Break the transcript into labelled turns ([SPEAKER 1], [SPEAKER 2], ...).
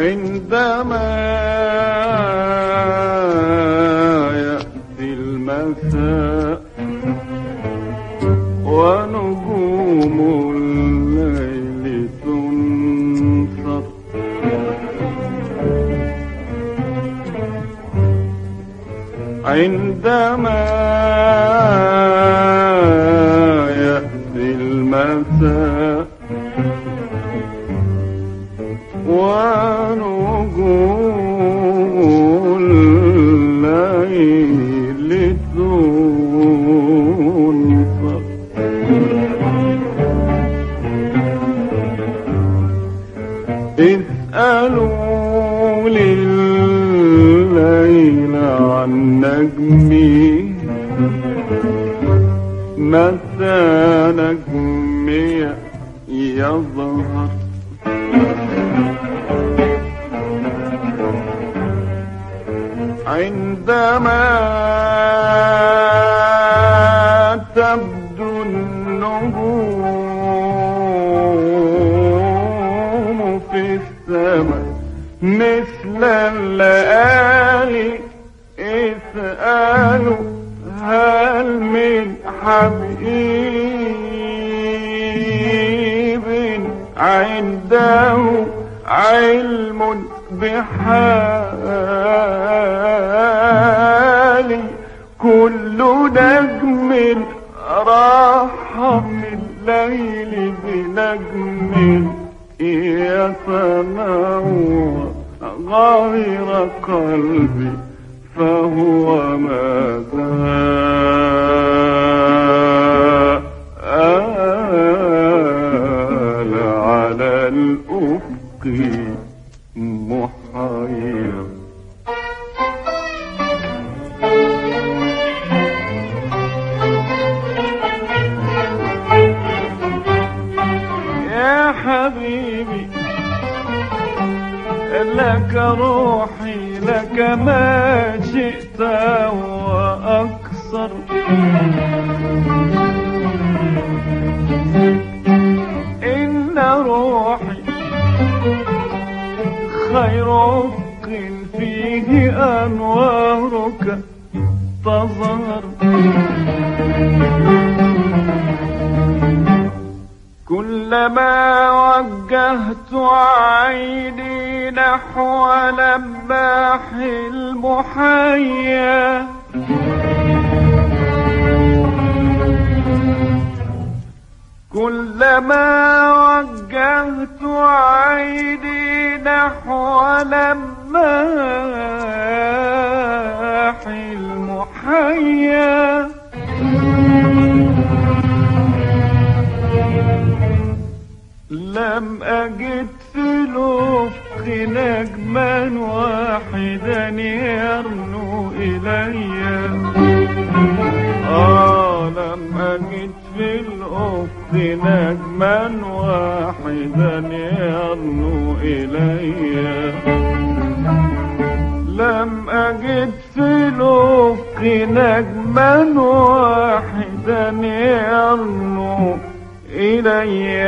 [SPEAKER 1] عندما يأتي المساء ونجوم الليل تنصر عندما يأتي المساء اسألوا لليل عن نجمي. متى نجمي يظهر؟ عندما تبدو النجوم في السماء. مثل الليالي اسألوا هل من حبيب عنده علم بحالي كل نجم راح من الليل بنجم يتنور غير قلبي فهو ماذا؟ آل على الأفق محير يا حبيبي لك روحي لك ما شئت وأكثر. إن روحي خير أفق فيه أنوارك تظهر. كلما وجهت عيني نحو لماح المحيا. كلما وجهت عيني نحو لماح المحيا. لم أجد في الأفق نجما واحدا يرنو إلي. آه لم أجد في الأفق نجما واحدا يرنو إلي. لم أجد في الأفق نجما واحدا يرنو إلي.